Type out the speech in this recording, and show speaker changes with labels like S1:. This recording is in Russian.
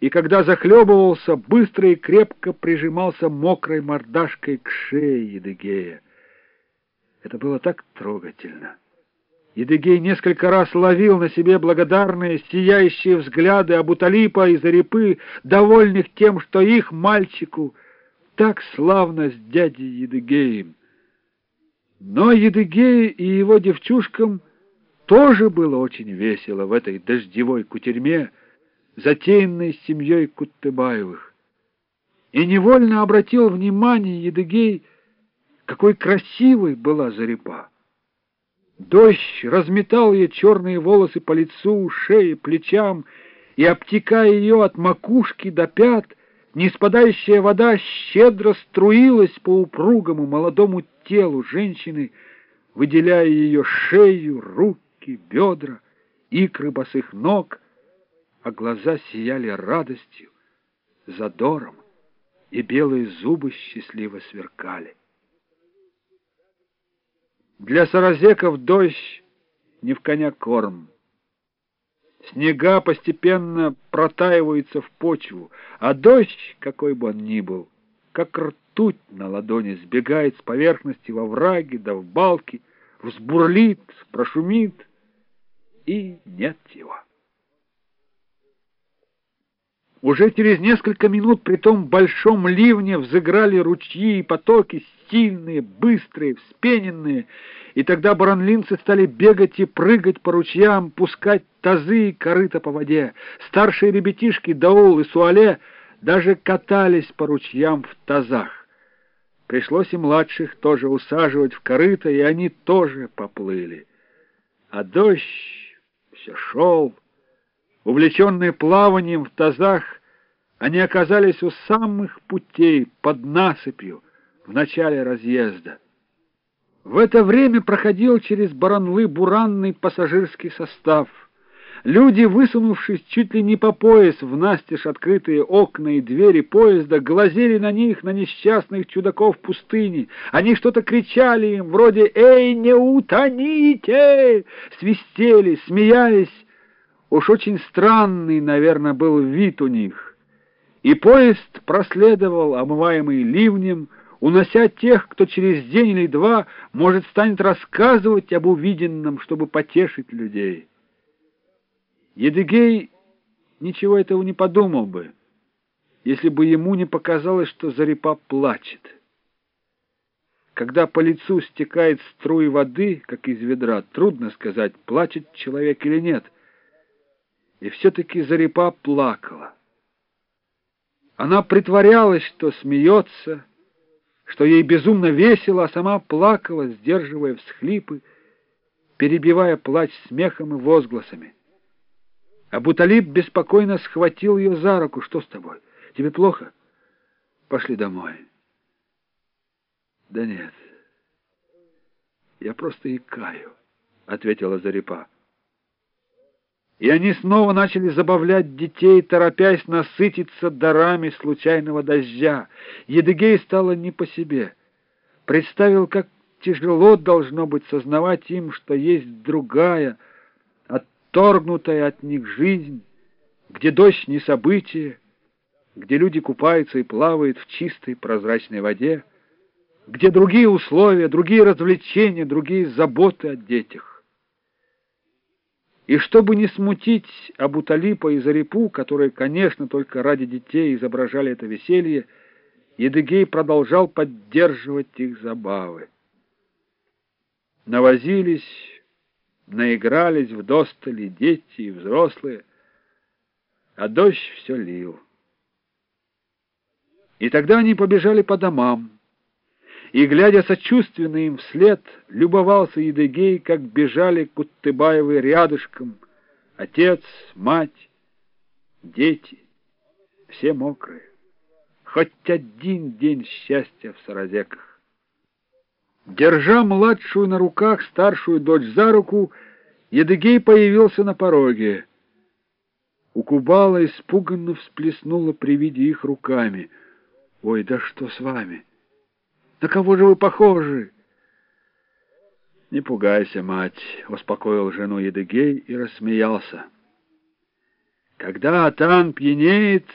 S1: и когда захлебывался, быстро и крепко прижимался мокрой мордашкой к шее Едыгея. Это было так трогательно. Едыгей несколько раз ловил на себе благодарные, сияющие взгляды Абуталипа и Зарипы, довольных тем, что их мальчику так славно с дядей Едыгеем. Но Едыгею и его девчушкам тоже было очень весело в этой дождевой кутерьме, затеянной семьей Куттыбаевых. И невольно обратил внимание Едыгей, какой красивой была Зарипа. Дождь разметал ее черные волосы по лицу, шее, плечам, и, обтекая ее от макушки до пят, неспадающая вода щедро струилась по упругому молодому телу женщины, выделяя ее шею, руки, бедра, икры босых ног, а глаза сияли радостью, задором, и белые зубы счастливо сверкали. Для саразеков дождь не в коня корм. Снега постепенно протаиваются в почву, а дождь, какой бы он ни был, как ртуть на ладони, сбегает с поверхности во враги да в балки, взбурлит, прошумит, и нет его. Уже через несколько минут при том большом ливне взыграли ручьи и потоки, сильные, быстрые, вспененные, и тогда баранлинцы стали бегать и прыгать по ручьям, пускать тазы и корыта по воде. Старшие ребятишки Даул и Суале даже катались по ручьям в тазах. Пришлось и младших тоже усаживать в корыто, и они тоже поплыли. А дождь все шел, Увлеченные плаванием в тазах, они оказались у самых путей, под насыпью, в начале разъезда. В это время проходил через Баранлы буранный пассажирский состав. Люди, высунувшись чуть ли не по пояс в настежь открытые окна и двери поезда, глазели на них, на несчастных чудаков пустыни. Они что-то кричали им, вроде «Эй, не утоните!» Свистели, смеялись, Уж очень странный, наверное, был вид у них. И поезд проследовал, омываемый ливнем, унося тех, кто через день или два, может, станет рассказывать об увиденном, чтобы потешить людей. Едыгей ничего этого не подумал бы, если бы ему не показалось, что Зарипа плачет. Когда по лицу стекает струи воды, как из ведра, трудно сказать, плачет человек или нет — и все-таки Зарипа плакала. Она притворялась, что смеется, что ей безумно весело, а сама плакала, сдерживая всхлипы, перебивая плач смехом и возгласами. Абуталиб беспокойно схватил ее за руку. «Что с тобой? Тебе плохо? Пошли домой». «Да нет, я просто икаю», — ответила Зарипа. И они снова начали забавлять детей, торопясь насытиться дарами случайного дождя. Едыгей стало не по себе. Представил, как тяжело должно быть сознавать им, что есть другая, отторгнутая от них жизнь, где дождь не событие, где люди купаются и плавают в чистой прозрачной воде, где другие условия, другие развлечения, другие заботы о детях. И чтобы не смутить Абуталипа и Зарипу, которые, конечно, только ради детей изображали это веселье, Едыгей продолжал поддерживать их забавы. Навозились, наигрались в достали дети и взрослые, а дождь все лил. И тогда они побежали по домам и, глядя сочувственно им вслед, любовался Едыгей, как бежали Куттыбаевы рядышком, отец, мать, дети, все мокрые. Хоть один день счастья в Саразеках. Держа младшую на руках, старшую дочь за руку, Едыгей появился на пороге. У Кубала испуганно всплеснула при виде их руками. «Ой, да что с вами?» На кого же вы похожи? Не пугайся, мать, успокоил жену Едыгей и рассмеялся. Когда Атан пьянеет,